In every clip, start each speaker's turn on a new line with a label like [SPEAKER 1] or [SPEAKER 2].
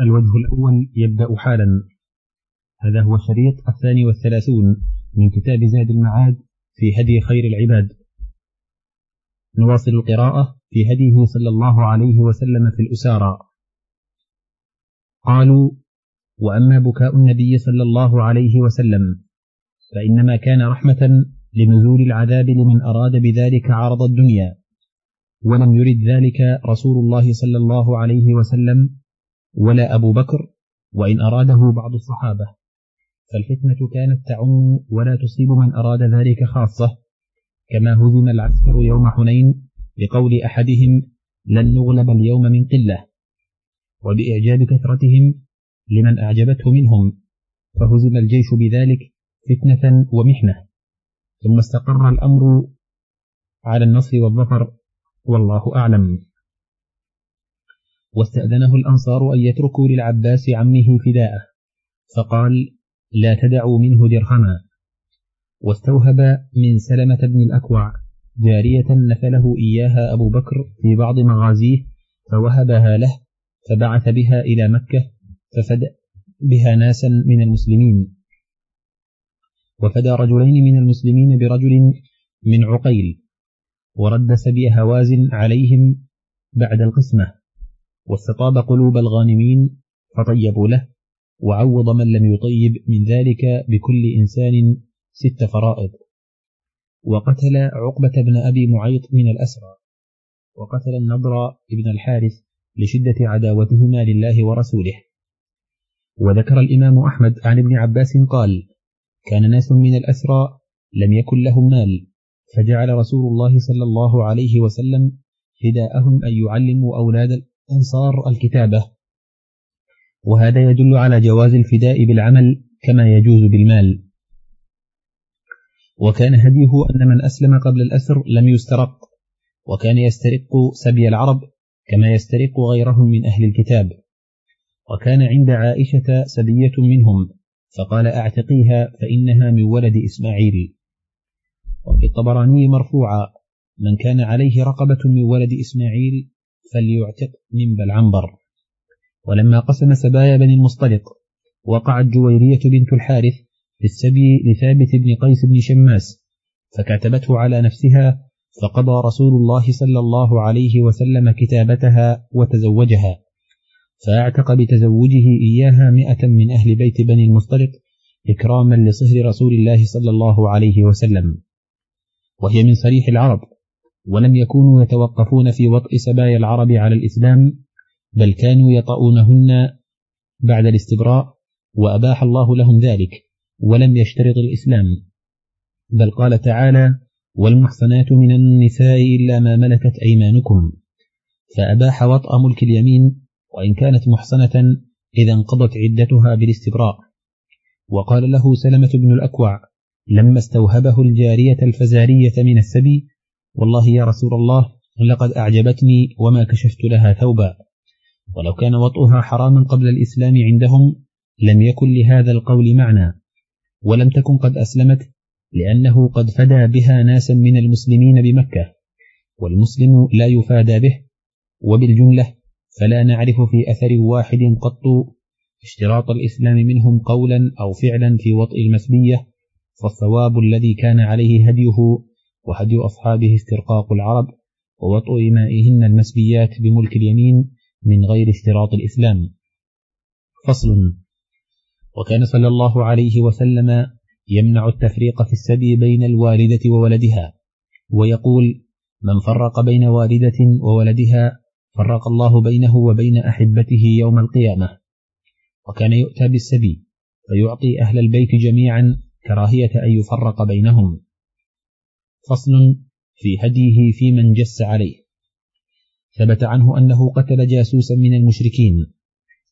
[SPEAKER 1] الوجه الأول يبدأ حالا. هذا هو الشريط الثاني والثلاثون من كتاب زاد المعاد في هدي خير العباد. نواصل القراءة في هديه صلى الله عليه وسلم في الأسارى. قالوا وأما بكاء النبي صلى الله عليه وسلم فإنما كان رحمة لنزول العذاب لمن أراد بذلك عرض الدنيا ولم يرد ذلك رسول الله صلى الله عليه وسلم ولا أبو بكر وإن أراده بعض الصحابة. فالفتنة كانت تعم ولا تصيب من أراد ذلك خاصة كما هزم العسكر يوم حنين بقول أحدهم لن نغلب اليوم من قلة وبإعجاب كثرتهم لمن أعجبته منهم. فهزم الجيش بذلك فتنة ومحنة. ثم استقر الأمر على النصر والظفر والله أعلم. واستأذنه الأنصار أن يتركوا للعباس عمه فداءه. فقال لا تدعوا منه درهما. واستوهب من سلمة بن الأكوع جارية نفله إياها أبو بكر في بعض مغازيه فوهبها له فبعث بها إلى مكة ففدى بها ناسا من المسلمين. وفدى رجلين من المسلمين برجل من عقيل. ورد سبي هوازن عليهم بعد القسمة. واستطاب قلوب الغانمين فطيبوا له وعوض من لم يطيب من ذلك بكل إنسان ست فرائض. وقتل عقبة بن أبي معيط من الأسرى. وقتل النضر بن الحارث لشدة عداوتهما لله ورسوله. وذكر الإمام أحمد عن ابن عباس قال كان ناس من الأسرى لم يكن لهم مال فجعل رسول الله صلى الله عليه وسلم فداءهم أن يعلموا أولاد الأنصار الكتابة. وهذا يدل على جواز الفداء بالعمل كما يجوز بالمال. وكان هديه أن من أسلم قبل الأسر لم يسترق. وكان يسترق سبي العرب كما يسترق غيرهم من أهل الكتاب. وكان عند عائشة سبية منهم فقال أعتقيها فإنها من ولد إسماعيل. وفي الطبراني مرفوعا من كان عليه رقبة من ولد إسماعيل فليعتق من بلعنبر ولما قسم سبايا بني المصطلق وقعت جويرية بنت الحارث في السبي لثابت بن قيس بن شماس فكتبته على نفسها فقضى رسول الله صلى الله عليه وسلم كتابتها وتزوجها. فأعتق بتزوجه إياها مئة من أهل بيت بني المصطلق إكراما لصهر رسول الله صلى الله عليه وسلم. وهي من صريح العرب. ولم يكونوا يتوقفون في وطء سبايا العرب على الإسلام بل كانوا يطؤونهن بعد الاستبراء وأباح الله لهم ذلك ولم يشترط الإسلام. بل قال تعالى والمحصنات من النساء إلا ما ملكت أيمانكم. فأباح وطأ ملك اليمين وإن كانت محصنة إذا انقضت عدتها بالاستبراء. وقال له سلمة بن الأكوع لما استوهبه الجارية الفزارية من السبي والله يا رسول الله لقد أعجبتني وما كشفت لها ثوبا. ولو كان وطئها حراما قبل الإسلام عندهم لم يكن لهذا القول معنى. ولم تكن قد أسلمت لأنه قد فدى بها ناسا من المسلمين بمكة. والمسلم لا يفادى به. وبالجملة فلا نعرف في أثر واحد قط اشتراط الإسلام منهم قولا أو فعلا في وطئ المسبية فالصواب الذي كان عليه هديه وهدي أصحابه استرقاق العرب ووطئ إمائهن المسبيات بملك اليمين من غير اشتراط الإسلام. فصل. وكان صلى الله عليه وسلم يمنع التفريق في السبي بين الوالدة وولدها ويقول من فرق بين والدة وولدها فرق الله بينه وبين أحبته يوم القيامة. وكان يؤتى بالسبي فيعطي أهل البيت جميعا كراهية أن يفرق بينهم. فصل في هديه في من جس عليه. ثبت عنه أنه قتل جاسوسا من المشركين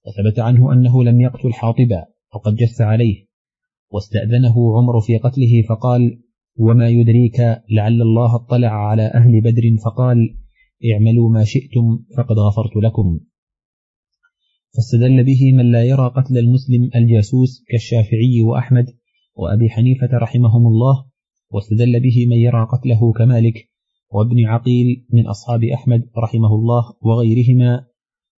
[SPEAKER 1] وثبت عنه أنه لم يقتل حاطبا وقد جس عليه. واستأذنه عمر في قتله فقال وما يدريك لعل الله اطلع على أهل بدر فقال اعملوا ما شئتم فقد غفرت لكم. فاستدل به من لا يرى قتل المسلم الجاسوس كالشافعي وأحمد وأبي حنيفة رحمهم الله واستدل به من يرى قتله كمالك وابن عقيل من أصحاب أحمد رحمه الله وغيرهما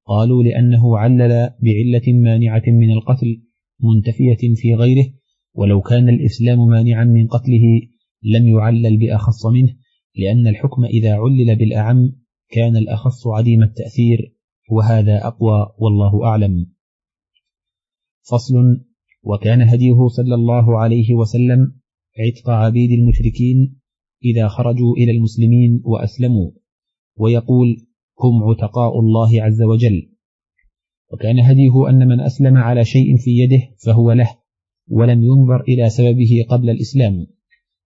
[SPEAKER 1] قالوا لأنه علل بعلة مانعة من القتل منتفية في غيره ولو كان الإسلام مانعا من قتله لم يعلل بأخص منه لأن الحكم إذا علل بالأعم كان الأخص عديم التأثير وهذا أقوى والله أعلم. فصل وكان هديه صلى الله عليه وسلم عتق عبيد المشركين إذا خرجوا إلى المسلمين وأسلموا ويقول هم عتقاء الله عز وجل. وكان هديه أن من أسلم على شيء في يده فهو له ولم ينظر إلى سببه قبل الإسلام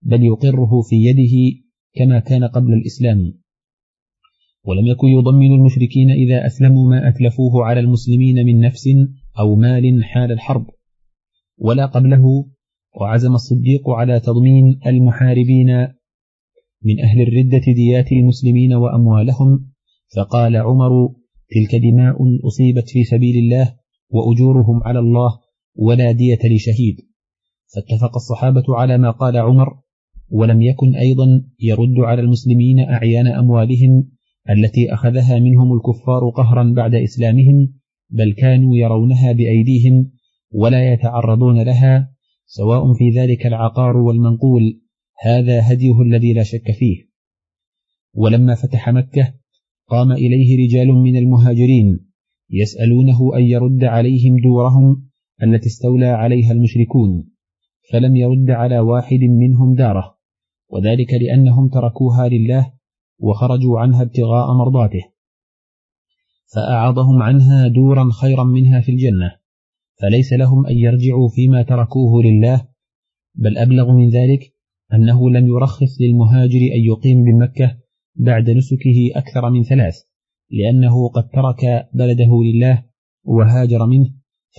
[SPEAKER 1] بل يقره في يده كما كان قبل الإسلام. ولم يكن يضمن المشركين إذا أسلموا ما أتلفوه على المسلمين من نفس أو مال حال الحرب ولا قبله وعزم الصديق على تضمين المحاربين من أهل الردة ديات المسلمين وأموالهم فقال عمر تلك دماء أصيبت في سبيل الله وأجورهم على الله ولا دية لشهيد. فاتفق الصحابة على ما قال عمر ولم يكن أيضا يرد على المسلمين أعيان أموالهم التي أخذها منهم الكفار قهرا بعد إسلامهم بل كانوا يرونها بأيديهم ولا يتعرضون لها سواء في ذلك العقار والمنقول هذا هديه الذي لا شك فيه. ولما فتح مكة قام إليه رجال من المهاجرين يسألونه أن يرد عليهم دورهم التي استولى عليها المشركون فلم يرد على واحد منهم داره. وذلك لأنهم تركوها لله وخرجوا عنها ابتغاء مرضاته. فأعاضهم عنها دورا خيرا منها في الجنة. فليس لهم أن يرجعوا فيما تركوه لله بل أبلغ من ذلك أنه لم يرخص للمهاجر أن يقيم بمكة بعد نسكه أكثر من ثلاث لأنه قد ترك بلده لله وهاجر منه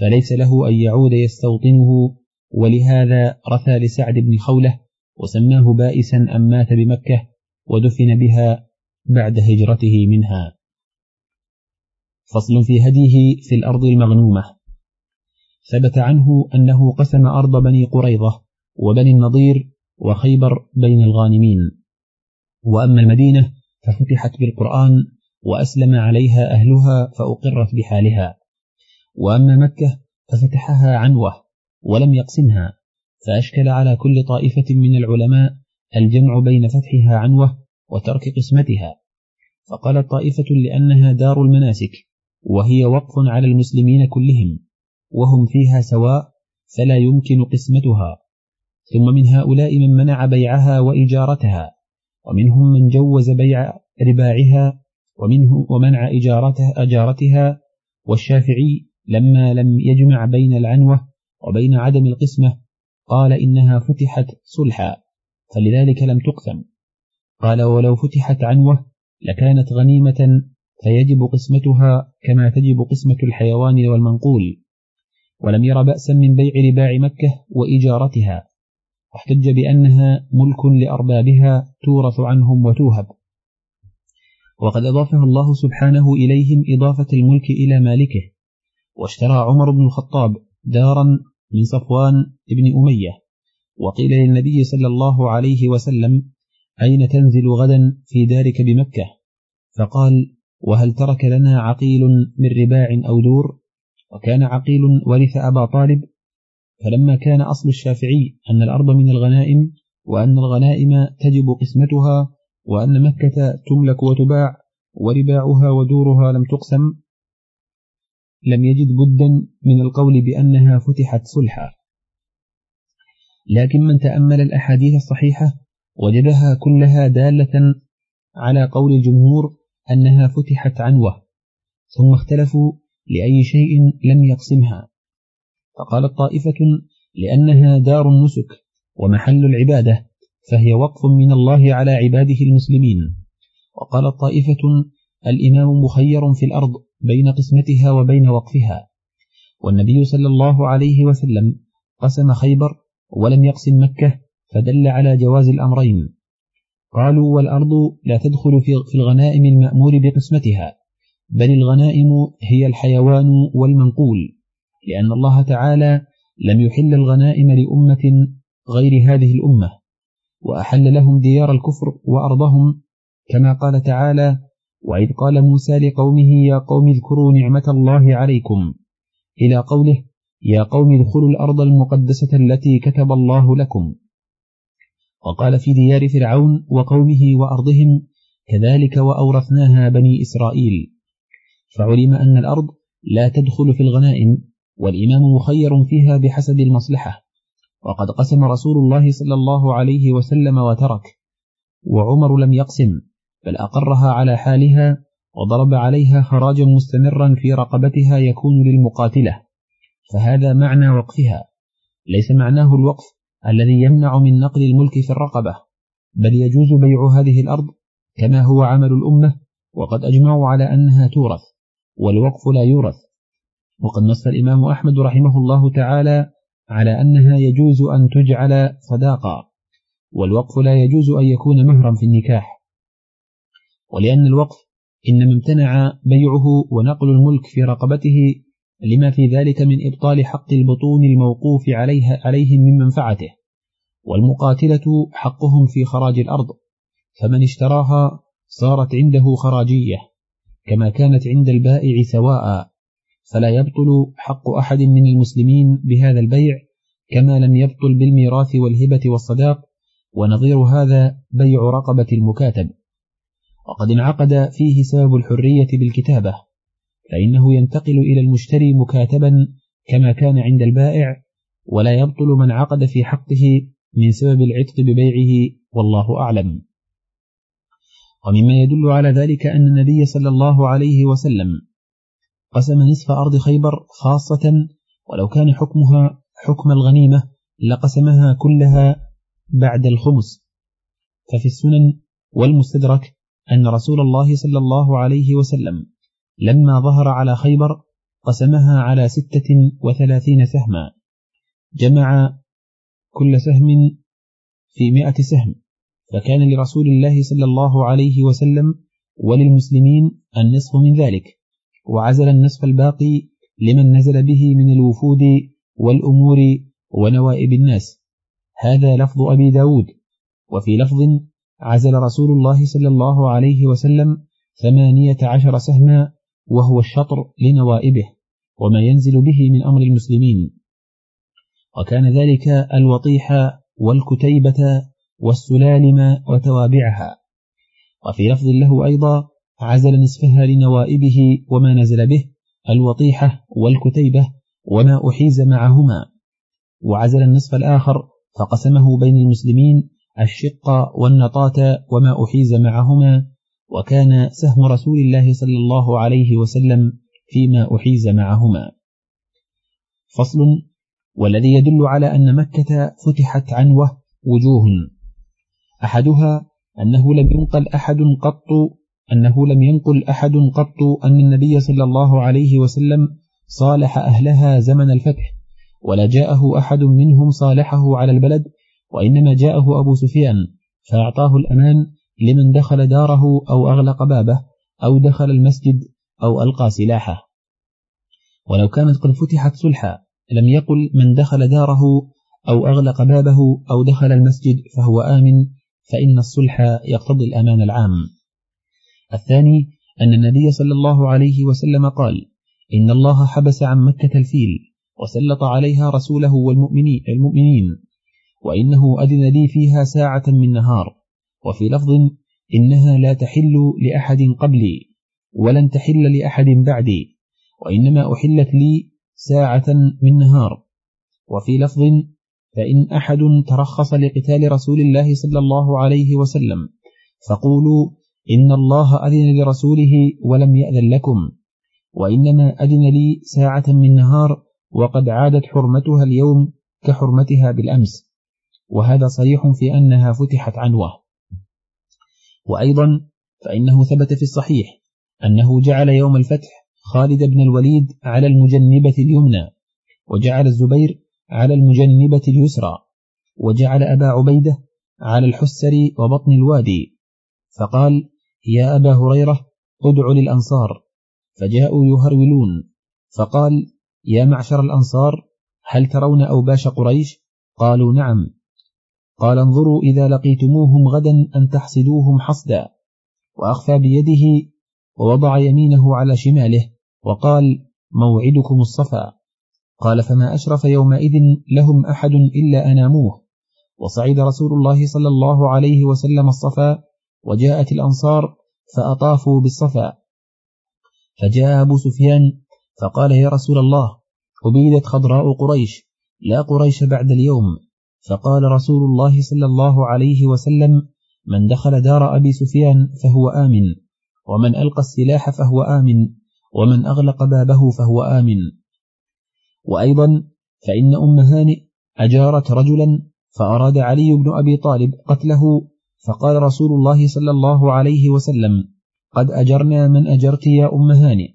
[SPEAKER 1] فليس له أن يعود يستوطنه ولهذا رثى لسعد بن خولة وسماه بائسا أم مات بمكة ودفن بها بعد هجرته منها. فصل في هديه في الأرض المغنومة. ثبت عنه أنه قسم أرض بني قريظة وبني النضير وخيبر بين الغانمين. وأما المدينة ففتحت بالقرآن وأسلم عليها أهلها فأقرت بحالها. وأما مكة ففتحها عنوة ولم يقسمها فأشكل على كل طائفة من العلماء الجمع بين فتحها عنوة وترك قسمتها. فقالت طائفة لأنها دار المناسك وهي وقف على المسلمين كلهم. وهم فيها سواء فلا يمكن قسمتها. ثم من هؤلاء من منع بيعها وإجارتها ومنهم من جوز بيع رباعها ومنه ومنع إجارتها, أجارتها والشافعي لما لم يجمع بين العنوة وبين عدم القسمة قال إنها فتحت صلحا فلذلك لم تقسم. قال ولو فتحت عنوة لكانت غنيمة فيجب قسمتها كما تجب قسمة الحيوان والمنقول. ولم ير بأسا من بيع رباع مكة وإجارتها واحتج بأنها ملك لأربابها تورث عنهم وتوهب. وقد أضافها الله سبحانه إليهم إضافة الملك إلى مالكه واشترى عمر بن الخطاب دارا من صفوان بن أمية وقيل للنبي صلى الله عليه وسلم أين تنزل غدا في دارك بمكة؟ فقال وهل ترك لنا عقيل من رباع أو دور؟ وكان عقيل ورث أبا طالب فلما كان أصل الشافعي أن الأرض من الغنائم وأن الغنائم تجب قسمتها وأن مكة تملك وتباع ورباعها ودورها لم تقسم لم يجد بدا من القول بأنها فتحت صلحا. لكن من تأمل الأحاديث الصحيحة وجدها كلها دالة على قول الجمهور أنها فتحت عنوة ثم اختلفوا لأي شيء لم يقسمها. فقالت طائفة لأنها دار النسك ومحل العبادة فهي وقف من الله على عباده المسلمين. وقالت طائفة الإمام مخير في الأرض بين قسمتها وبين وقفها. والنبي صلى الله عليه وسلم قسم خيبر ولم يقسم مكة فدل على جواز الأمرين. قالوا والأرض لا تدخل في الغنائم المأمور بقسمتها. بل الغنائم هي الحيوان والمنقول لأن الله تعالى لم يحل الغنائم لأمة غير هذه الأمة وأحل لهم ديار الكفر وأرضهم كما قال تعالى وإذ قال موسى لقومه يا قوم اذكروا نعمة الله عليكم إلى قوله يا قوم ادخلوا الأرض المقدسة التي كتب الله لكم وقال في ديار فرعون وقومه وأرضهم كذلك وأورثناها بني إسرائيل فعلم أن الأرض لا تدخل في الغنائم والإمام مخير فيها بحسب المصلحة. وقد قسم رسول الله صلى الله عليه وسلم وترك. وعمر لم يقسم بل أقرها على حالها وضرب عليها خراجا مستمرا في رقبتها يكون للمقاتلة. فهذا معنى وقفها. ليس معناه الوقف الذي يمنع من نقل الملك في الرقبة بل يجوز بيع هذه الأرض كما هو عمل الأمة وقد أجمعوا على أنها تورث. والوقف لا يورث. وقد نص الإمام أحمد رحمه الله تعالى على أنها يجوز أن تجعل صداقا والوقف لا يجوز أن يكون مهرا في النكاح. ولأن الوقف إنما امتنع بيعه ونقل الملك في رقبته لما في ذلك من إبطال حق البطون الموقوف عليها عليهم من منفعته. والمقاتلة حقهم في خراج الأرض فمن اشتراها صارت عنده خراجية. كما كانت عند البائع سواء فلا يبطل حق أحد من المسلمين بهذا البيع كما لم يبطل بالميراث والهبة والصداق ونظير هذا بيع رقبة المكاتب. وقد انعقد فيه سبب الحرية بالكتابة فإنه ينتقل إلى المشتري مكاتبا كما كان عند البائع ولا يبطل من عقد في حقه من سبب العتق ببيعه والله أعلم. ومما يدل على ذلك أن النبي صلى الله عليه وسلم قسم نصف أرض خيبر خاصة ولو كان حكمها حكم الغنيمة لقسمها كلها بعد الخمس. ففي السنن والمستدرك أن رسول الله صلى الله عليه وسلم لما ظهر على خيبر قسمها على ستة وثلاثين سهما. جمع كل سهم في مئة سهم. فكان لرسول الله صلى الله عليه وسلم وللمسلمين النصف من ذلك. وعزل النصف الباقي لمن نزل به من الوفود والأمور ونوائب الناس. هذا لفظ أبي داود. وفي لفظ عزل رسول الله صلى الله عليه وسلم ثمانية عشر سهما وهو الشطر لنوائبه وما ينزل به من أمر المسلمين. وكان ذلك الوطيح والكتيبة والسلالم وتوابعها. وفي لفظ له أيضا عزل نصفها لنوائبه وما نزل به الوطيحة والكتيبة وما أحيز معهما. وعزل النصف الآخر فقسمه بين المسلمين الشق والنطاة وما أحيز معهما وكان سهم رسول الله صلى الله عليه وسلم فيما أحيز معهما. فصل والذي يدل على أن مكة فتحت عنوة وجوه. أحدها أنه لم ينقل أحد قط أنه لم ينقل أحد قط أن النبي صلى الله عليه وسلم صالح أهلها زمن الفتح ولا جاءه أحد منهم صالحه على البلد وإنما جاءه أبو سفيان فأعطاه الأمان لمن دخل داره أو أغلق بابه أو دخل المسجد أو ألقى سلاحه. ولو كانت قد فتحت صلحا لم يقل من دخل داره أو أغلق بابه أو دخل المسجد فهو آمن فإن الصلح يقتضي الأمان العام. الثاني أن النبي صلى الله عليه وسلم قال إن الله حبس عن مكة الفيل وسلط عليها رسوله والمؤمنين المؤمنين وإنه أذن لي فيها ساعة من نهار. وفي لفظ إنها لا تحل لأحد قبلي ولن تحل لأحد بعدي وإنما أحلت لي ساعة من نهار. وفي لفظ فإن أحد ترخص لقتال رسول الله صلى الله عليه وسلم فقولوا إن الله أذن لرسوله ولم يأذن لكم وإنما أذن لي ساعة من نهار وقد عادت حرمتها اليوم كحرمتها بالأمس وهذا صريح في أنها فتحت عنوة. وأيضا فإنه ثبت في الصحيح أنه جعل يوم الفتح خالد بن الوليد على المجنبة اليمنى وجعل الزبير على المجنبة اليسرى وجعل أبا عبيدة على الحسر وبطن الوادي فقال يا أبا هريرة ادع للأنصار. فجاءوا يهرولون فقال يا معشر الأنصار هل ترون أوباش قريش؟ قالوا نعم. قال انظروا إذا لقيتموهم غدا أن تحصدوهم حصدا. وأخفى بيده ووضع يمينه على شماله وقال موعدكم الصفا. قال فما أشرف يومئذ لهم أحد إلا أناموه. وصعد رسول الله صلى الله عليه وسلم الصفا وجاءت الأنصار فأطافوا بالصفا. فجاء أبو سفيان فقال يا رسول الله أبيدت خضراء قريش لا قريش بعد اليوم. فقال رسول الله صلى الله عليه وسلم من دخل دار أبي سفيان فهو آمن ومن ألقى السلاح فهو آمن ومن أغلق بابه فهو آمن. وأيضا فإن أم هانئ أجارت رجلا فأراد علي بن أبي طالب قتله فقال رسول الله صلى الله عليه وسلم قد أجرنا من أجرت يا أم هانئ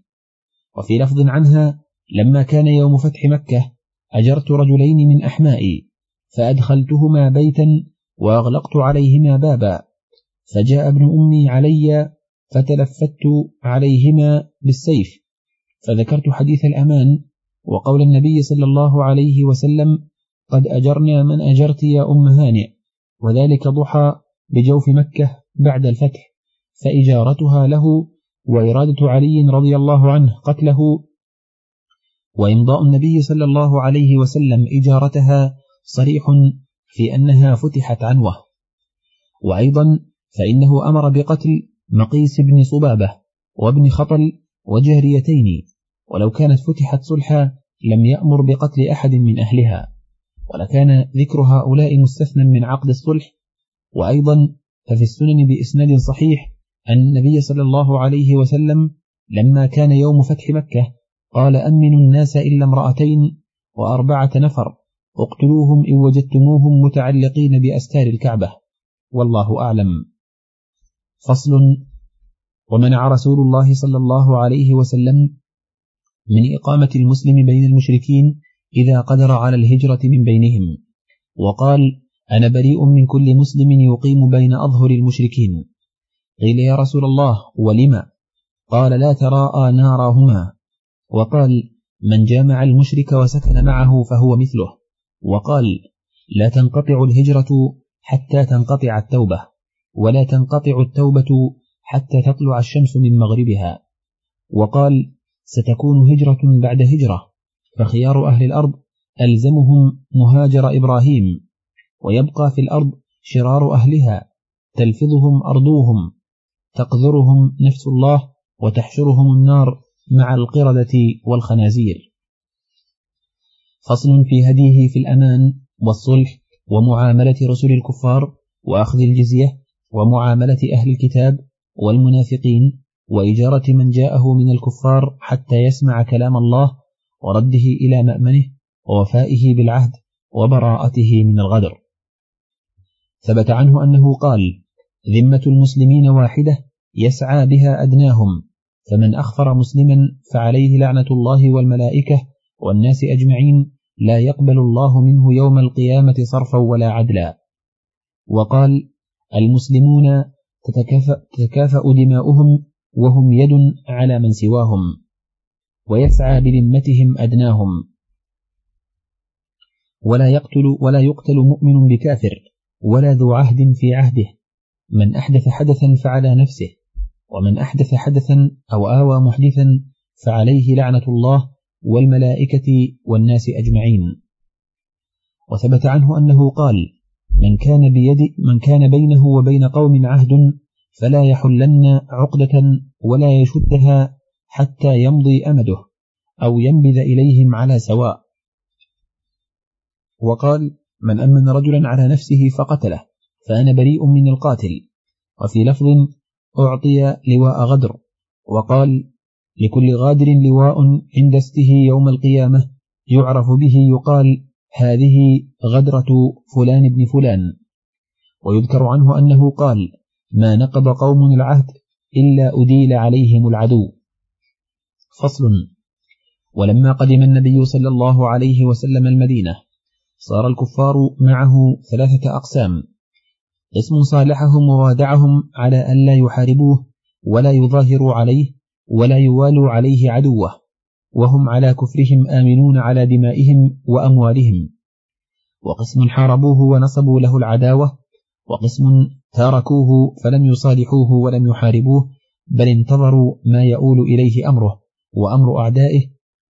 [SPEAKER 1] وفي لفظ عنها لما كان يوم فتح مكة أجرت رجلين من أحمائي فأدخلتهما بيتا وأغلقت عليهما بابا فجاء ابن أمي علي فتلفت عليهما بالسيف فذكرت حديث الأمان وقول النبي صلى الله عليه وسلم قد أجرنا من أجرت يا أم هانئ. وذلك ضحى بجوف مكة بعد الفتح فإجارتها له وإرادة علي رضي الله عنه قتله. وإمضاء النبي صلى الله عليه وسلم إجارتها صريح في أنها فتحت عنوة. وأيضا فإنه أمر بقتل مقيس بن صبابة وابن خطل وجاريتين ولو كانت فتحت صلحا لم يأمر بقتل أحد من أهلها ولكان ذكر هؤلاء مستثنى من عقد الصلح وأيضا ففي السنن بإسناد صحيح أن النبي صلى الله عليه وسلم لما كان يوم فتح مكة قال أمنوا الناس إلا امرأتين وأربعة نفر اقتلوهم إن وجدتموهم متعلقين بأستار الكعبة. والله أعلم. فصل ومنع رسول الله صلى الله عليه وسلم من إقامة المسلم بين المشركين إذا قدر على الهجرة من بينهم. وقال أنا بريء من كل مسلم يقيم بين أظهر المشركين. قيل يا رسول الله ولما قال لا تراءى نارهما وقال من جامع المشرك وسكن معه فهو مثله. وقال لا تنقطع الهجرة حتى تنقطع التوبة ولا تنقطع التوبة حتى تطلع الشمس من مغربها. وقال ستكون هجرة بعد هجرة فخيار أهل الأرض ألزمهم مهاجر إبراهيم ويبقى في الأرض شرار أهلها تلفظهم أرضوهم تقذرهم نفس الله وتحشرهم النار مع القردة والخنازير. فصل في هديه في الأمان والصلح ومعاملة رسل الكفار وأخذ الجزية ومعاملة أهل الكتاب والمنافقين وإجارة من جاءه من الكفار حتى يسمع كلام الله ورده إلى مأمنه ووفائه بالعهد وبراءته من الغدر. ثبت عنه أنه قال ذمة المسلمين واحدة يسعى بها أدناهم فمن أخفر مسلما فعليه لعنة الله والملائكة والناس أجمعين لا يقبل الله منه يوم القيامة صرفا ولا عدلا وقال المسلمون تتكافأ, دماؤهم وهم يد على من سواهم ويسعى بذمتهم أدناهم. ولا يقتل ولا يقتل مؤمن بكافر ولا ذو عهد في عهده. من أحدث حدثا فعلى نفسه ومن أحدث حدثا أو آوى محدثا فعليه لعنة الله والملائكة والناس أجمعين. وثبت عنه أنه قال من كان بيد من كان بينه وبين قوم عهد فلا يحلن عقدة ولا يشدها حتى يمضي أمده أو ينبذ إليهم على سواء. وقال من أمن رجلا على نفسه فقتله فأنا بريء من القاتل. وفي لفظ أعطي لواء غدر. وقال لكل غادر لواء عند استه يوم القيامة يعرف به يقال هذه غدرة فلان بن فلان. ويذكر عنه أنه قال ما نقض قوم العهد إلا أديل عليهم العدو. فصل. ولما قدم النبي صلى الله عليه وسلم المدينة صار الكفار معه ثلاثة أقسام. اسم صالحهم ووادعهم على أن لا يحاربوه ولا يظاهروا عليه ولا يوالوا عليه عدوه وهم على كفرهم آمنون على دمائهم وأموالهم. وقسم حاربوه ونصبوا له العداوة وقسم تاركوه فلم يصالحوه ولم يحاربوه بل انتظروا ما يؤول إليه أمره وأمر أعدائه.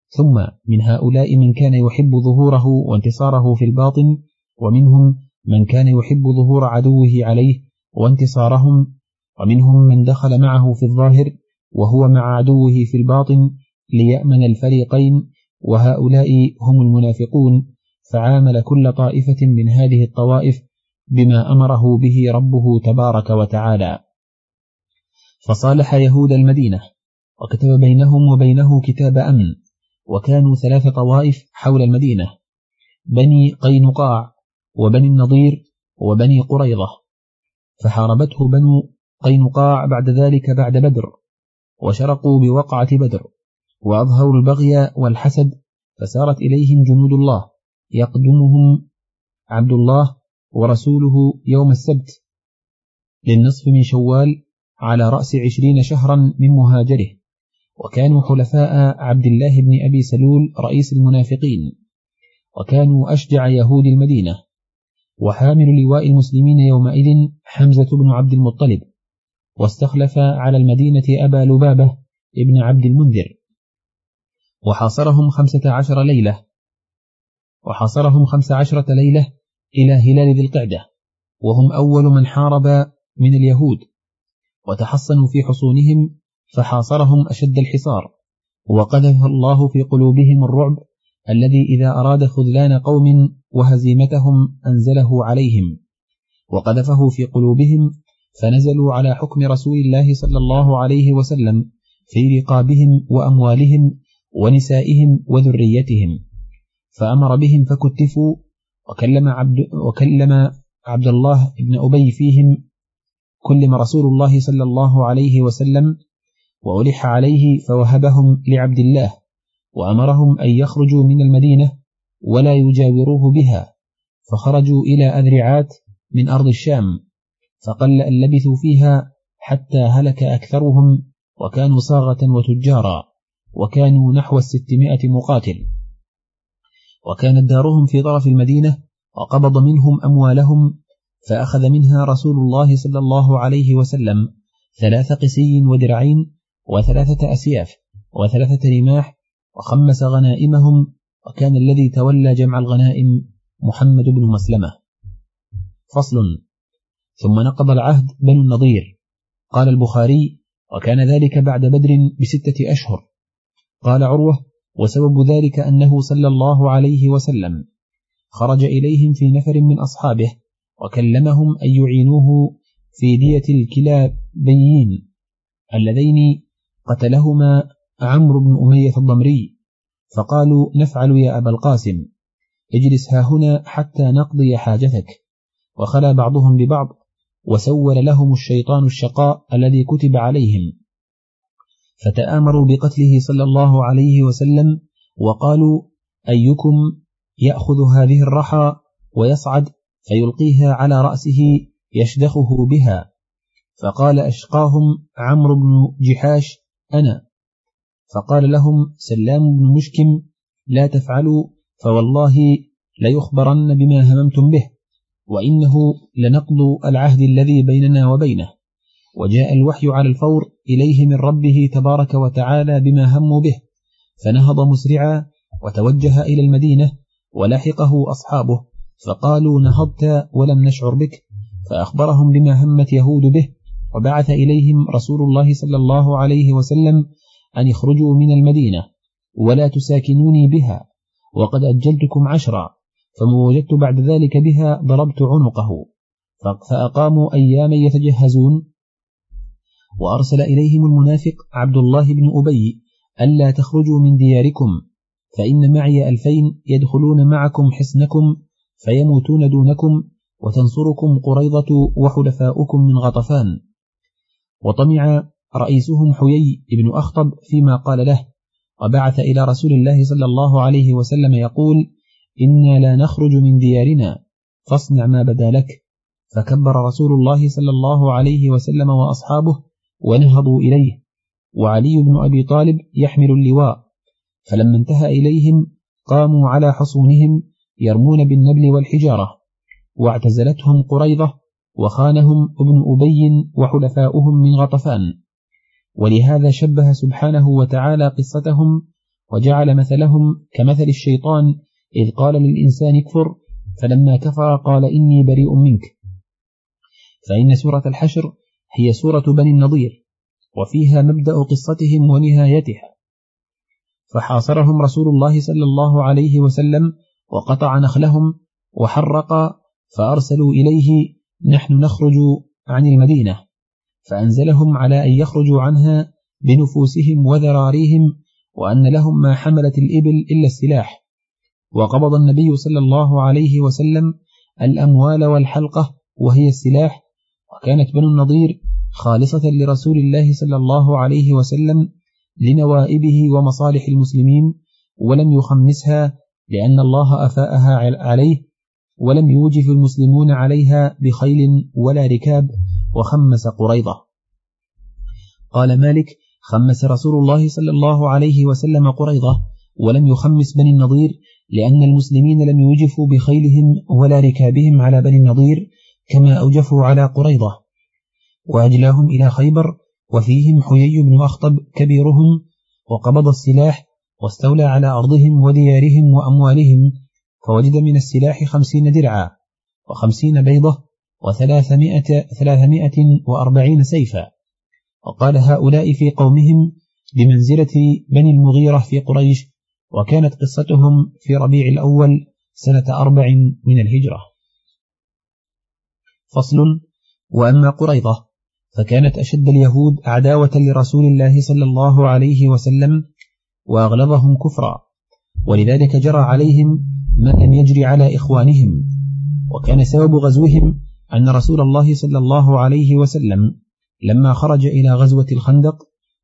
[SPEAKER 1] ثم من هؤلاء من كان يحب ظهوره وانتصاره في الباطن ومنهم من كان يحب ظهور عدوه عليه وانتصارهم ومنهم من دخل معه في الظاهر وهو مع عدوه في الباطن ليأمن الفريقين. وهؤلاء هم المنافقون فعامل كل طائفة من هذه الطوائف بما أمره به ربه تبارك وتعالى. فصالح يهود المدينة وكتب بينهم وبينه كتاب أمن وكانوا ثلاث طوائف حول المدينة بني قينقاع وبني النضير وبني قريظة. فحاربته بنو قينقاع بعد ذلك بعد بدر وشرقوا بوقعة بدر وأظهروا البغي والحسد فسارت إليهم جنود الله يقدمهم عبد الله ورسوله يوم السبت للنصف من شوال على رأس عشرين شهرا من مهاجره. وكانوا حلفاء عبد الله بن أبي سلول رئيس المنافقين. وكانوا أشجع يهود المدينة. وحامل لواء المسلمين يومئذ حمزة بن عبد المطلب. واستخلف على المدينة أبا لبابة ابن عبد المنذر. وحاصرهم خمسة عشر ليلة. وحاصرهم خمس عشرة ليلة إلى هلال ذي القعدة وهم أول من حارب من اليهود وتحصنوا في حصونهم فحاصرهم أشد الحصار وقذف الله في قلوبهم الرعب الذي إذا أراد خذلان قوم وهزيمتهم أنزله عليهم وقذفه في قلوبهم فنزلوا على حكم رسول الله صلى الله عليه وسلم في رقابهم وأموالهم ونسائهم وذريتهم فأمر بهم فكتفوا وكلم عبد, وكلم عبد الله بن أبي فيهم كلم رسول الله صلى الله عليه وسلم وألح عليه فوهبهم لعبد الله وأمرهم أن يخرجوا من المدينة ولا يجاوروه بها فخرجوا إلى أذرعات من أرض الشام فقل أن لبثوا فيها حتى هلك أكثرهم وكانوا صاغة وتجارا وكانوا نحو الستمائة مقاتل وكانت دارهم في طرف المدينة وقبض منهم أموالهم فأخذ منها رسول الله صلى الله عليه وسلم ثلاث قسي ودرعين وثلاثة أسياف وثلاثة رماح وخمس غنائمهم وكان الذي تولى جمع الغنائم محمد بن مسلمة. فصل. ثم نقض العهد بنو النضير. قال البخاري وكان ذلك بعد بدر بستة أشهر. قال عروة وسبب ذلك أنه صلى الله عليه وسلم خرج إليهم في نفر من أصحابه وكلمهم أن يعينوه في دية الكلابيين اللذين قتلهما عمرو بن أمية الضمري فقالوا نفعل يا أبا القاسم اجلس ها هنا حتى نقضي حاجتك. وخلى بعضهم ببعض وسول لهم الشيطان الشقاء الذي كتب عليهم. فتآمروا بقتله صلى الله عليه وسلم وقالوا أيكم يأخذ هذه الرحى ويصعد فيلقيها على رأسه يشدخه بها؟ فقال أشقاهم عمرو بن جحاش أنا. فقال لهم سلام بن مشكم لا تفعلوا فوالله ليخبرن بما هممتم به وإنه لنقض العهد الذي بيننا وبينه. وجاء الوحي على الفور إليه من ربه تبارك وتعالى بما هموا به فنهض مسرعا وتوجه إلى المدينة ولحقه أصحابه فقالوا نهضت ولم نشعر بك فأخبرهم بما همت يهود به وبعث إليهم رسول الله صلى الله عليه وسلم أن يخرجوا من المدينة ولا تساكنوني بها وقد أجلتكم عشرا فما وجدت بعد ذلك بها ضربت عنقه فأقاموا أياما يتجهزون وأرسل إليهم المنافق عبد الله بن أبي ألا تخرجوا من دياركم فإن معي ألفين يدخلون معكم حصنكم فيموتون دونكم وتنصركم قريضة وحلفاؤكم من غطفان. وطمع رئيسهم حيي بن أخطب فيما قال له وبعث إلى رسول الله صلى الله عليه وسلم يقول إنا لا نخرج من ديارنا فاصنع ما بدا لك. فكبر رسول الله صلى الله عليه وسلم وأصحابه ونهضوا إليه. وعلي بن أبي طالب يحمل اللواء. فلما انتهى إليهم قاموا على حصونهم يرمون بالنبل والحجارة. واعتزلتهم قريضة وخانهم ابن أبي وحلفاؤهم من غطفان. ولهذا شبه سبحانه وتعالى قصتهم وجعل مثلهم كمثل الشيطان إذ قال للإنسان اكفر فلما كفر قال إني بريء منك. فإن سورة الحشر هي سورة بني النضير وفيها مبدأ قصتهم ونهايتها. فحاصرهم رسول الله صلى الله عليه وسلم وقطع نخلهم وحرق فأرسلوا إليه نحن نخرج عن المدينة فأنزلهم على أن يخرجوا عنها بنفوسهم وذراريهم وأن لهم ما حملت الإبل إلا السلاح. وقبض النبي صلى الله عليه وسلم الأموال والحلقة وهي السلاح وكانت بنو النضير خالصة لرسول الله صلى الله عليه وسلم لنوائبه ومصالح المسلمين ولم يخمسها لأن الله أفاءها عليه ولم يوجف المسلمون عليها بخيل ولا ركاب وخمس قريضة قال مالك خمس رسول الله صلى الله عليه وسلم قريضة ولم يخمس بني النضير لأن المسلمين لم يوجفوا بخيلهم ولا ركابهم على بني النضير كما أوجفوا على قريضة. وأجلاهم إلى خيبر وفيهم حيي بن أخطب كبيرهم وقبض السلاح واستولى على أرضهم وديارهم وأموالهم فوجد من السلاح خمسين درعا وخمسين بيضة وثلاثمائة ثلاثمائة وأربعين سيفا. وقال هؤلاء في قومهم بمنزلة بني المغيرة في قريش وكانت قصتهم في ربيع الأول سنة أربع من الهجرة. فصل. وأما قريضة فكانت أشد اليهود عداوة لرسول الله صلى الله عليه وسلم وأغلظهم كفرا. ولذلك جرى عليهم ما لم يجري على إخوانهم. وكان سبب غزوهم أن رسول الله صلى الله عليه وسلم لما خرج إلى غزوة الخندق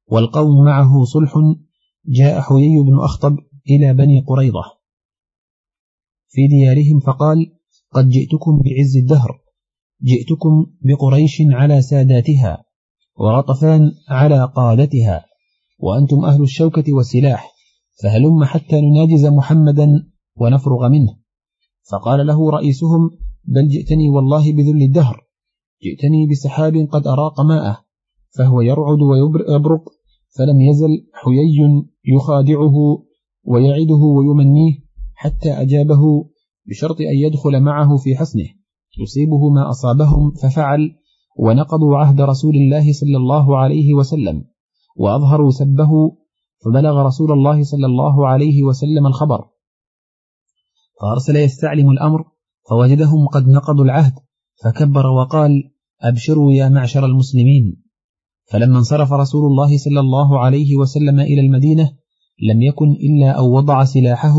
[SPEAKER 1] والقوم معه صلح جاء حيي بن أخطب إلى بني قريضة في ديارهم فقال قد جئتكم بعز الدهر جئتكم بقريش على ساداتها وغطفان على قادتها وأنتم أهل الشوكة والسلاح فهلم حتى نناجز محمدا ونفرغ منه. فقال له رئيسهم بل جئتني والله بذل الدهر جئتني بسحاب قد أراق ماءه فهو يرعد ويبرق فلم يزل حيي يخادعه ويعده ويمنيه حتى أجابه بشرط أن يدخل معه في حسنه يصيبه ما أصابهم ففعل ونقضوا عهد رسول الله صلى الله عليه وسلم وأظهروا سبه فبلغ رسول الله صلى الله عليه وسلم الخبر. فأرسل يستعلم الأمر فوجدهم قد نقضوا العهد فكبر وقال أبشروا يا معشر المسلمين. فلما انصرف رسول الله صلى الله عليه وسلم إلى المدينة لم يكن إلا أو وضع سلاحه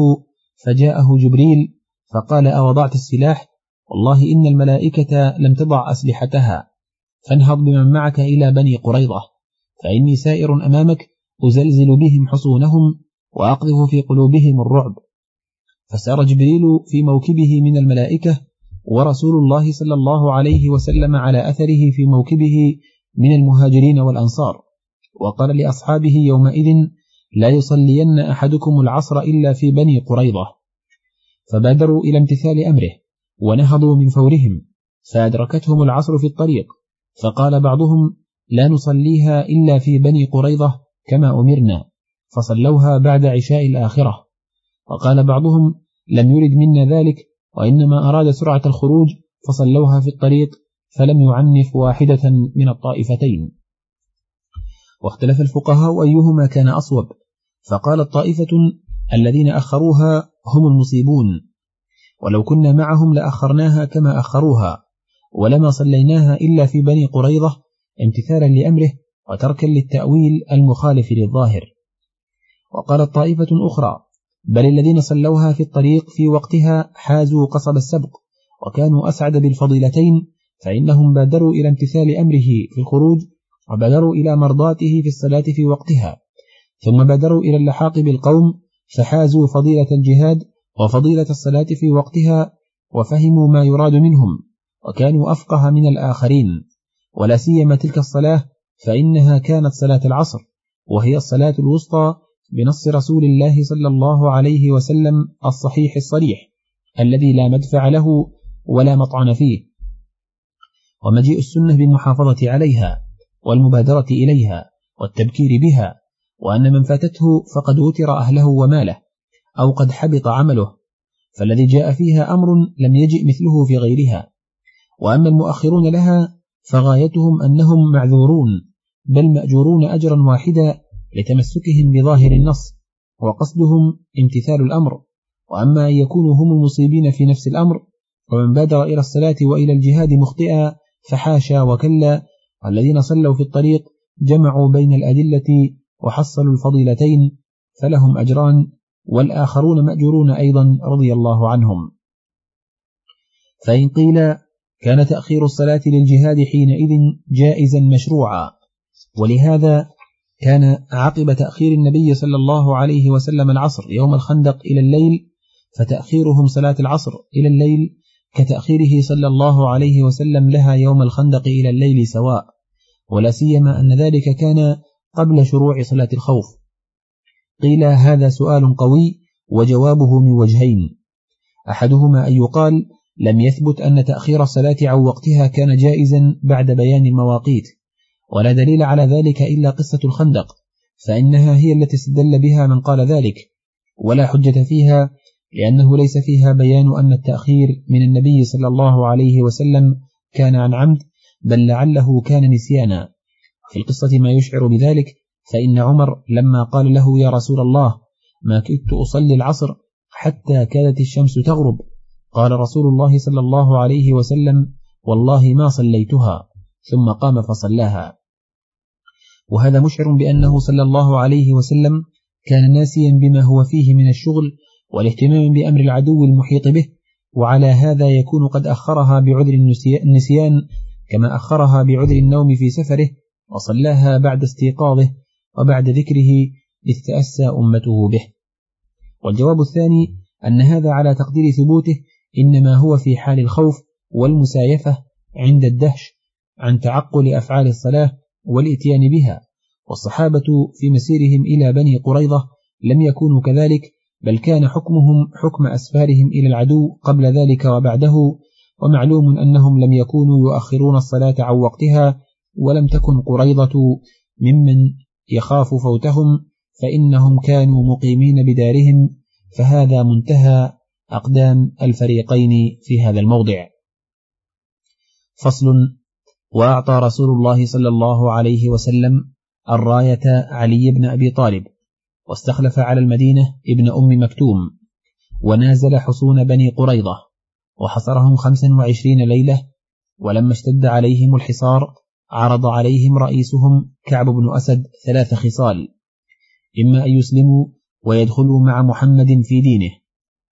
[SPEAKER 1] فجاءه جبريل فقال أوضعت السلاح؟ والله إن الملائكة لم تضع أسلحتها فانهض بمن معك إلى بني قريضة فإني سائر أمامك أزلزل بهم حصونهم وأقذف في قلوبهم الرعب. فسار جبريل في موكبه من الملائكة ورسول الله صلى الله عليه وسلم على أثره في موكبه من المهاجرين والأنصار. وقال لأصحابه يومئذ لا يصلين أحدكم العصر إلا في بني قريضة فبادروا إلى امتثال أمره. ونهضوا من فورهم فأدركتهم العصر في الطريق فقال بعضهم لا نصليها إلا في بني قريضة كما أمرنا فصلوها بعد عشاء الآخرة. وقال بعضهم لم يرد منا ذلك وإنما أراد سرعة الخروج فصلوها في الطريق فلم يعنف واحدة من الطائفتين. واختلف الفقهاء أيهما كان أصوب فقال طائفة الذين أخروها هم المصيبون ولو كنا معهم لأخرناها كما أخروها ولما صليناها إلا في بني قريضة امتثالا لأمره وتركا للتأويل المخالف للظاهر. وقالت طائفة أخرى بل الذين صلوها في الطريق في وقتها حازوا قصب السبق وكانوا أسعد بالفضيلتين فإنهم بادروا إلى امتثال أمره في الخروج وبادروا إلى مرضاته في الصلاة في وقتها ثم بادروا إلى اللحاق بالقوم فحازوا فضيلة الجهاد وفضيلة الصلاة في وقتها وفهموا ما يراد منهم وكانوا أفقه من الآخرين ولا سيما تلك الصلاة فإنها كانت صلاة العصر وهي الصلاة الوسطى بنص رسول الله صلى الله عليه وسلم الصحيح الصريح الذي لا مدفع له ولا مطعن فيه. ومجيء السنة بالمحافظة عليها والمبادرة إليها والتبكير بها وأن من فاتته فقد وتر أهله وماله. أو قد حبط عمله فالذي جاء فيها أمر لم يجئ مثله في غيرها. وأما المؤخرون لها فغايتهم أنهم معذورون بل مأجورون أجرا واحدا لتمسكهم بظاهر النص وقصدهم امتثال الأمر. وأما أن يكونوا هم المصيبين في نفس الأمر ومن بادر إلى الصلاة وإلى الجهاد مخطئا فحاشا وكلا والذين صلوا في الطريق جمعوا بين الأدلة وحصلوا الفضيلتين فلهم أجران والآخرون مأجورون أيضا رضي الله عنهم. فإن قيل كان تأخير الصلاة للجهاد حينئذ جائزا مشروعا ولهذا كان عقب تأخير النبي صلى الله عليه وسلم العصر يوم الخندق إلى الليل فتأخيرهم صلاة العصر إلى الليل كتأخيره صلى الله عليه وسلم لها يوم الخندق إلى الليل سواء ولا سيما أن ذلك كان قبل شروع صلاة الخوف. قيل هذا سؤال قوي وجوابه من وجهين. أحدهما أن يقال لم يثبت أن تأخير الصلاة عن وقتها كان جائزا بعد بيان المواقيت ولا دليل على ذلك إلا قصة الخندق فإنها هي التي استدل بها من قال ذلك ولا حجة فيها لأنه ليس فيها بيان أن التأخير من النبي صلى الله عليه وسلم كان عن عمد بل لعله كان نسيانا. في القصة ما يشعر بذلك فإن عمر لما قال له يا رسول الله ما كدت أصلي العصر حتى كادت الشمس تغرب قال رسول الله صلى الله عليه وسلم والله ما صليتها ثم قام فصلاها. وهذا مشعر بأنه صلى الله عليه وسلم كان ناسيا بما هو فيه من الشغل والاهتمام بأمر العدو المحيط به وعلى هذا يكون قد أخرها بعذر النسيان كما أخرها بعذر النوم في سفره وصلاها بعد استيقاظه وبعد ذكره إذ تأسى أمته به. والجواب الثاني أن هذا على تقدير ثبوته إنما هو في حال الخوف والمسايفة عند الدهش عن تعقل أفعال الصلاة والإتيان بها والصحابة في مسيرهم إلى بني قريظة لم يكونوا كذلك بل كان حكمهم حكم أسفارهم إلى العدو قبل ذلك وبعده ومعلوم أنهم لم يكونوا يؤخرون الصلاة عن وقتها ولم تكن قريضة ممن يخاف فوتهم فإنهم كانوا مقيمين بدارهم فهذا منتهى أقدام الفريقين في هذا الموضع. فصل وأعطى رسول الله صلى الله عليه وسلم الراية علي بن أبي طالب واستخلف على المدينة ابن أم مكتوم ونازل حصون بني قريضة وحصرهم خمسا وعشرين ليلة ولما اشتد عليهم الحصار عرض عليهم رئيسهم كعب بن أسد ثلاث خصال إما أن يسلموا ويدخلوا مع محمد في دينه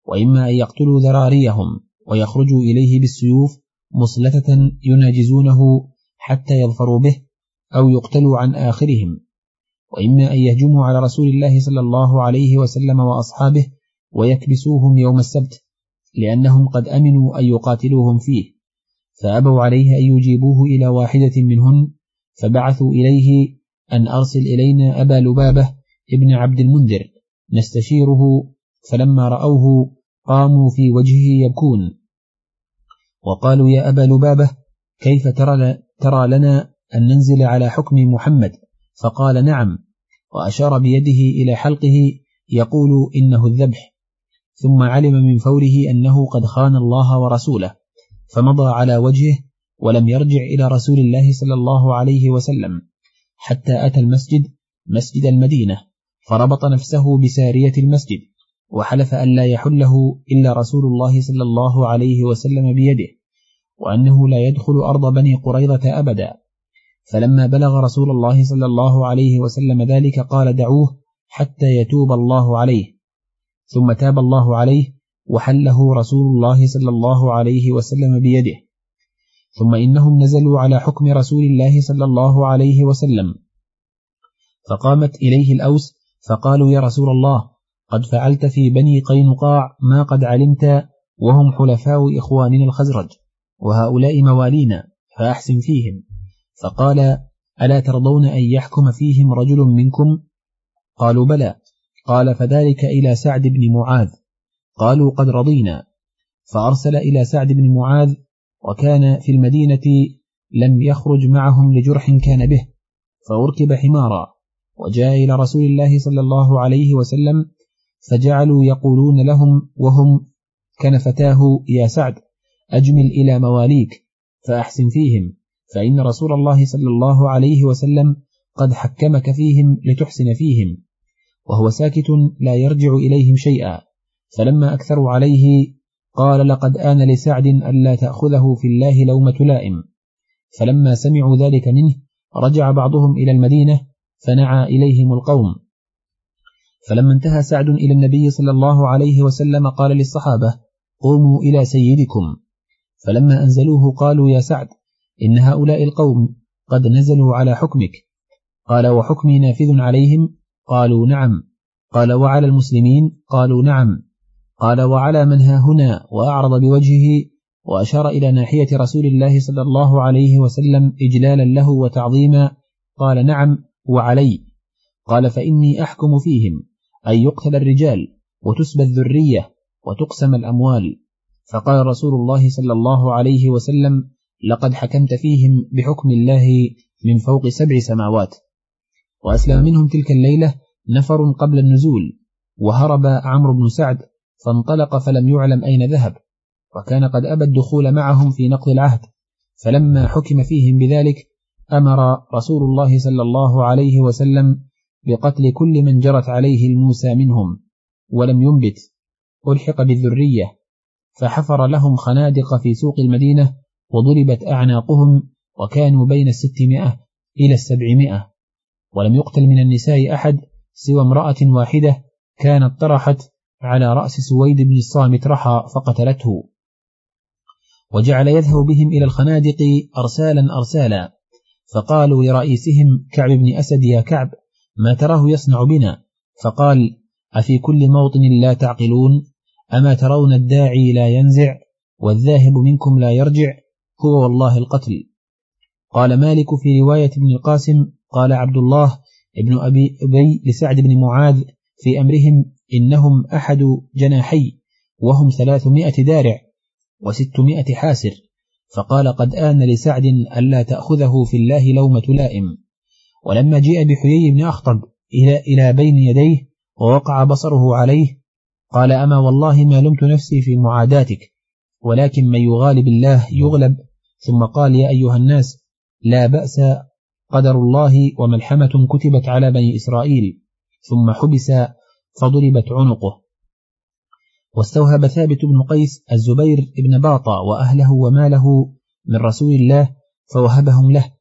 [SPEAKER 1] وإما أن يقتلوا ذراريهم ويخرجوا إليه بالسيوف مصلتة يناجزونه حتى يظفروا به أو يقتلوا عن آخرهم وإما أن يهجموا على رسول الله صلى الله عليه وسلم وأصحابه ويكبسوهم يوم السبت لأنهم قد أمنوا أن يقاتلوهم فيه. فأبوا عليه أن يجيبوه إلى واحدة منهن فبعثوا إليه أن أرسل إلينا أبا لبابة ابن عبد المنذر نستشيره فلما رأوه قاموا في وجهه يبكون. وقالوا يا أبا لبابة كيف ترى, ترى لنا أن ننزل على حكم محمد؟ فقال نعم. وأشار بيده إلى حلقه يقول إنه الذبح. ثم علم من فوره أنه قد خان الله ورسوله. فمضى على وجهه ولم يرجع إلى رسول الله صلى الله عليه وسلم حتى أتى المسجد مسجد المدينة فربط نفسه بسارية المسجد وحلف أن لا يحله إلا رسول الله صلى الله عليه وسلم بيده وأنه لا يدخل أرض بني قريظة أبدا. فلما بلغ رسول الله صلى الله عليه وسلم ذلك قال دعوه حتى يتوب الله عليه. ثم تاب الله عليه وحله رسول الله صلى الله عليه وسلم بيده. ثم إنهم نزلوا على حكم رسول الله صلى الله عليه وسلم. فقامت إليه الأوس فقالوا يا رسول الله قد فعلت في بني قينقاع ما قد علمت وهم حلفاء إخواننا الخزرج وهؤلاء موالينا فأحسن فيهم. فقال ألا ترضون أن يحكم فيهم رجل منكم؟ قالوا بلى. قال فذلك إلى سعد بن معاذ. قالوا قد رضينا. فأرسل إلى سعد بن معاذ وكان في المدينة لم يخرج معهم لجرح كان به فأركب حمارا. وجاء إلى رسول الله صلى الله عليه وسلم فجعلوا يقولون لهم وهم كنفتاه يا سعد أجمل إلى مواليك فأحسن فيهم فإن رسول الله صلى الله عليه وسلم قد حكمك فيهم لتحسن فيهم وهو ساكت لا يرجع إليهم شيئا. فلما أكثروا عليه قال لقد آن لسعد ألا تأخذه في الله لومة لائم فلما سمعوا ذلك منه رجع بعضهم إلى المدينة فنعى إليهم القوم. فلما انتهى سعد إلى النبي صلى الله عليه وسلم قال للصحابة قوموا إلى سيدكم. فلما أنزلوه قالوا يا سعد إن هؤلاء القوم قد نزلوا على حكمك. قال وحكمي نافذ عليهم؟ قالوا نعم. قال وعلى المسلمين؟ قالوا نعم. قال وعلى من ها هنا وأعرض بوجهه وأشار إلى ناحية رسول الله صلى الله عليه وسلم إجلالا له وتعظيما قال نعم وعلي. قال فإني أحكم فيهم أن يقتل الرجال وتسبى الذرية وتقسم الأموال. فقال رسول الله صلى الله عليه وسلم لقد حكمت فيهم بحكم الله من فوق سبع سماوات. وأسلم منهم تلك الليلة نفر قبل النزول وهرب عمرو بن سعد فانطلق فلم يعلم أين ذهب وكان قد أبى الدخول معهم في نقض العهد فلما حكم فيهم بذلك أمر رسول الله صلى الله عليه وسلم بقتل كل من جرت عليه الموسى منهم ولم ينبت ألحق بالذرية فحفر لهم خنادق في سوق المدينة وضربت أعناقهم وكانوا بين الستمائة إلى السبعمائة ولم يقتل من النساء أحد سوى امرأة واحدة كانت طرحت على رأس سويد بن الصامت رحى فقتلته. وجعل يذهب بهم إلى الخنادق أرسالا أرسالا. فقالوا لرئيسهم كعب بن أسد يا كعب ما تراه يصنع بنا؟ فقال أفي كل موطن لا تعقلون؟ أما ترون الداعي لا ينزع والذاهب منكم لا يرجع؟ هو والله القتل. قال مالك في رواية ابن القاسم قال عبد الله ابن أبي أبي لسعد بن معاذ في أمرهم إنهم أحد جناحي وهم ثلاثمائة دارع وستمائة حاسر. فقال قد آن لسعد ألا تأخذه في الله لومة لائم. ولما جاء بحيي بن أخطب إلى, إلى بين يديه ووقع بصره عليه قال أما والله ما لمت نفسي في معاداتك ولكن من يغالب الله يغلب. ثم قال يا أيها الناس لا بأس قدر الله وملحمة كتبت على بني إسرائيل. ثم حبس فضربت عنقه. واستوهب ثابت بن قيس الزبير بن باطا وأهله وماله من رسول الله فوهبهم له.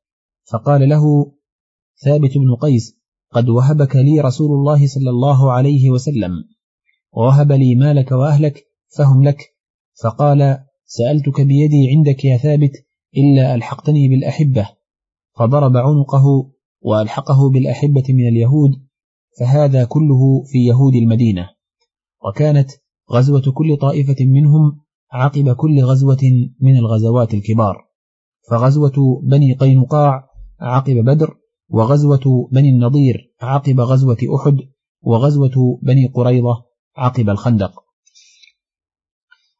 [SPEAKER 1] فقال له ثابت بن قيس قد وهبك لي رسول الله صلى الله عليه وسلم ووهب لي مالك وأهلك فهم لك. فقال سألتك بيدي عندك يا ثابت إلا ألحقتني بالأحبة. فضرب عنقه وألحقه بالأحبة من اليهود فهذا كله في يهود المدينة. وكانت غزوة كل طائفة منهم عقب كل غزوة من الغزوات الكبار. فغزوة بني قينقاع عقب بدر وغزوة بني النضير عقب غزوة أحد وغزوة بني قريضة عقب الخندق.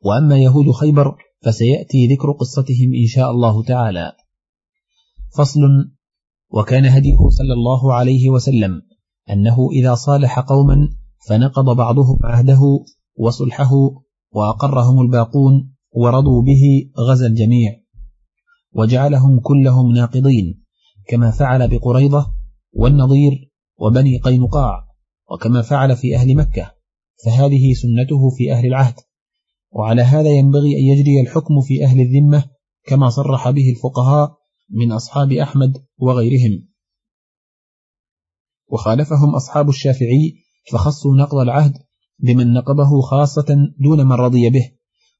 [SPEAKER 1] وأما يهود خيبر فسيأتي ذكر قصتهم إن شاء الله تعالى. فصل وكان هديه صلى الله عليه وسلم. أنه إذا صالح قوما فنقض بعضهم عهده وصلحه وأقرهم الباقون ورضوا به غزا الجميع. وجعلهم كلهم ناقضين كما فعل بقريضة والنضير وبني قينقاع وكما فعل في أهل مكة فهذه سنته في أهل العهد. وعلى هذا ينبغي أن يجري الحكم في أهل الذمة كما صرح به الفقهاء من أصحاب أحمد وغيرهم. وخالفهم أصحاب الشافعي فخصوا نقض العهد بمن نقضه خاصة دون من رضي به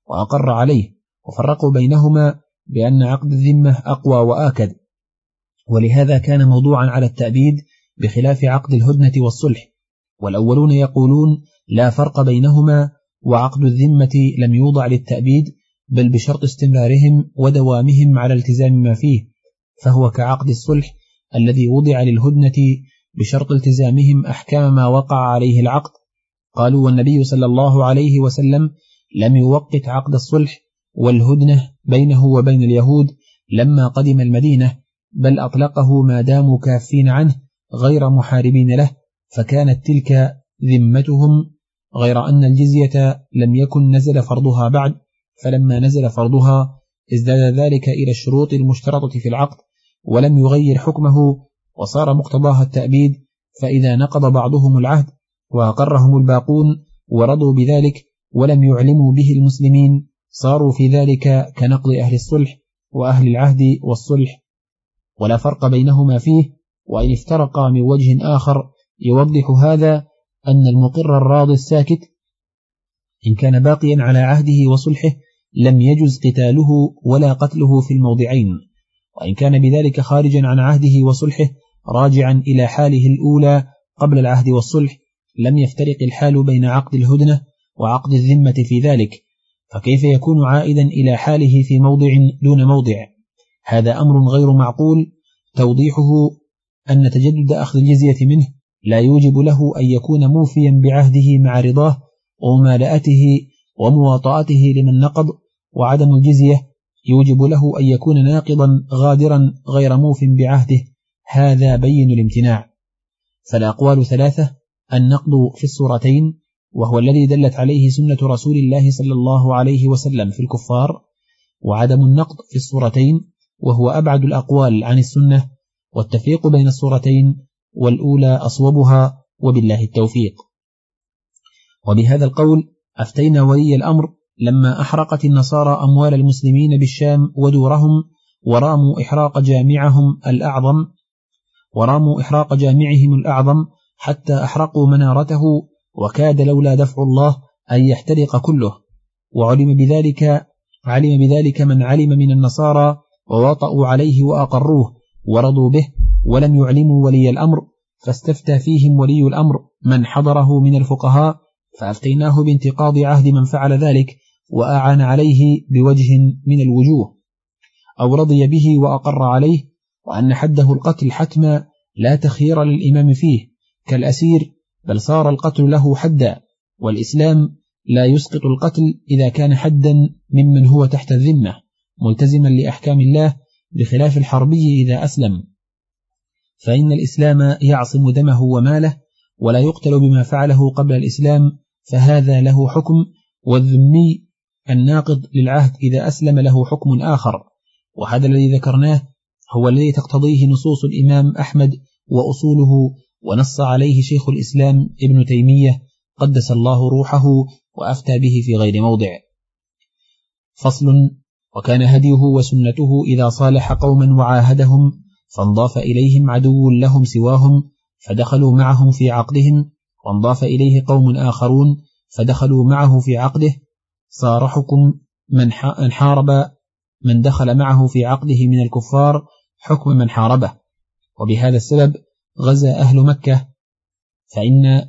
[SPEAKER 1] وأقر عليه وفرقوا بينهما بأن عقد الذمة أقوى وآكد. ولهذا كان موضوعا على التأبيد بخلاف عقد الهدنة والصلح والأولون يقولون لا فرق بينهما وعقد الذمة لم يوضع للتأبيد بل بشرط استمرارهم ودوامهم على التزام ما فيه فهو كعقد الصلح الذي وضع للهدنة بشرط التزامهم أحكام ما وقع عليه العقد. قالوا والنبي صلى الله عليه وسلم لم يوقت عقد الصلح والهدنة بينه وبين اليهود لما قدم المدينة بل أطلقه ما داموا كافين عنه غير محاربين له فكانت تلك ذمتهم. غير أن الجزية لم يكن نزل فرضها بعد فلما نزل فرضها ازداد ذلك إلى الشروط المشترطة في العقد ولم يغير حكمه وصار مقتضاها التأبيد فإذا نقض بعضهم العهد وأقرهم الباقون ورضوا بذلك ولم يعلموا به المسلمين صاروا في ذلك كنقض أهل الصلح وأهل العهد والصلح. ولا فرق بينهما فيه وإن افترقا من وجه آخر يوضح هذا أن المقر الراضي الساكت إن كان باقيا على عهده وصلحه لم يجز قتاله ولا قتله في الموضعين. وإن كان بذلك خارجا عن عهده وصلحه راجعا إلى حاله الأولى قبل العهد والصلح لم يفترق الحال بين عقد الهدنة وعقد الذمة في ذلك فكيف يكون عائدا إلى حاله في موضع دون موضع؟ هذا أمر غير معقول توضيحه أن تجدد أخذ الجزية منه لا يوجب له أن يكون موفيا بعهده مع رضاه وممالأته ومواطأته لمن نقض وعدم الجزية يوجب له أن يكون ناقضا غادرا غير موف بعهده. هذا بين الامتناع. فالأقوال ثلاثة النقض في الصورتين وهو الذي دلت عليه سنة رسول الله صلى الله عليه وسلم في الكفار وعدم النقض في الصورتين وهو أبعد الأقوال عن السنة والتفريق بين الصورتين والأولى أصوبها وبالله التوفيق. وبهذا القول أفتينا ولي الأمر لما أحرقت النصارى أموال المسلمين بالشام ودورهم وراموا إحراق جامعهم الأعظم وراموا إحراق جامعهم الأعظم حتى أحرقوا منارته وكاد لولا دفع الله أن يحترق كله. وعلم بذلك علم بذلك من علم من النصارى ووطأوا عليه وأقروه ورضوا به ولم يعلموا ولي الأمر فاستفتى فيهم ولي الأمر من حضره من الفقهاء فأفتيناه بانتقاض عهد من فعل ذلك وأعان عليه بوجه من الوجوه. أو رضي به وأقر عليه وأن حده القتل حتما لا تخير للإمام فيه كالأسير بل صار القتل له حدا والإسلام لا يسقط القتل إذا كان حدا ممن هو تحت الذمة ملتزما لأحكام الله بخلاف الحربي إذا أسلم. فإن الإسلام يعصم دمه وماله ولا يقتل بما فعله قبل الإسلام فهذا له حكم والذمي الناقض للعهد إذا أسلم له حكم آخر. وهذا الذي ذكرناه هو الذي تقتضيه نصوص الإمام أحمد وأصوله ونص عليه شيخ الإسلام ابن تيمية قدس الله روحه وأفتى به في غير موضع. فصل وكان هديه وسنته إذا صالح قوما وعاهدهم فانضاف إليهم عدو لهم سواهم فدخلوا معهم في عقدهم وانضاف إليه قوم آخرون فدخلوا معه في عقده. صار حكم من حارب من دخل معه في عقده من الكفار حكم من حاربه. وبهذا السبب غزا أهل مكة فإن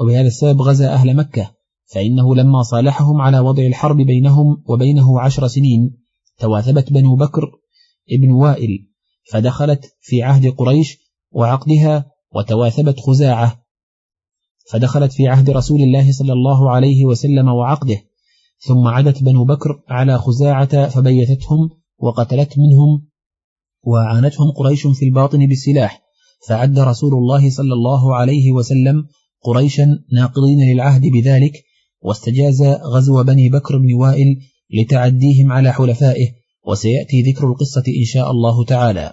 [SPEAKER 1] وبهذا السبب غزا أهل مكة فإنه لما صالحهم على وضع الحرب بينهم وبينه عشر سنين تواثبت بنو بكر ابن وائل فدخلت في عهد قريش وعقدها وتواثبت خزاعة. فدخلت في عهد رسول الله صلى الله عليه وسلم وعقده ثم عدت بنو بكر على خزاعة فبيتتهم وقتلت منهم وعانتهم قريش في الباطن بالسلاح فعد رسول الله صلى الله عليه وسلم قريشا ناقضين للعهد بذلك واستجاز غزو بني بكر بن وائل لتعديهم على حلفائه وسيأتي ذكر القصة إن شاء الله تعالى.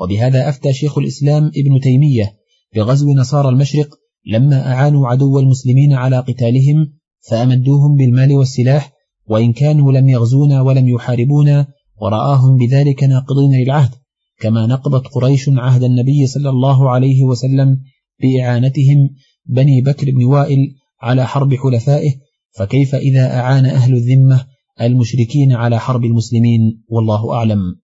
[SPEAKER 1] وبهذا أفتى شيخ الإسلام ابن تيمية بغزو نصارى المشرق لما أعانوا عدو المسلمين على قتالهم فأمدوهم بالمال والسلاح وإن كانوا لم يغزونا ولم يحاربونا ورآهم بذلك ناقضين للعهد كما نقضت قريش عهد النبي صلى الله عليه وسلم بإعانتهم بني بكر بن وائل على حرب حلفائه فكيف إذا أعان أهل الذمة المشركين على حرب المسلمين؟ والله أعلم.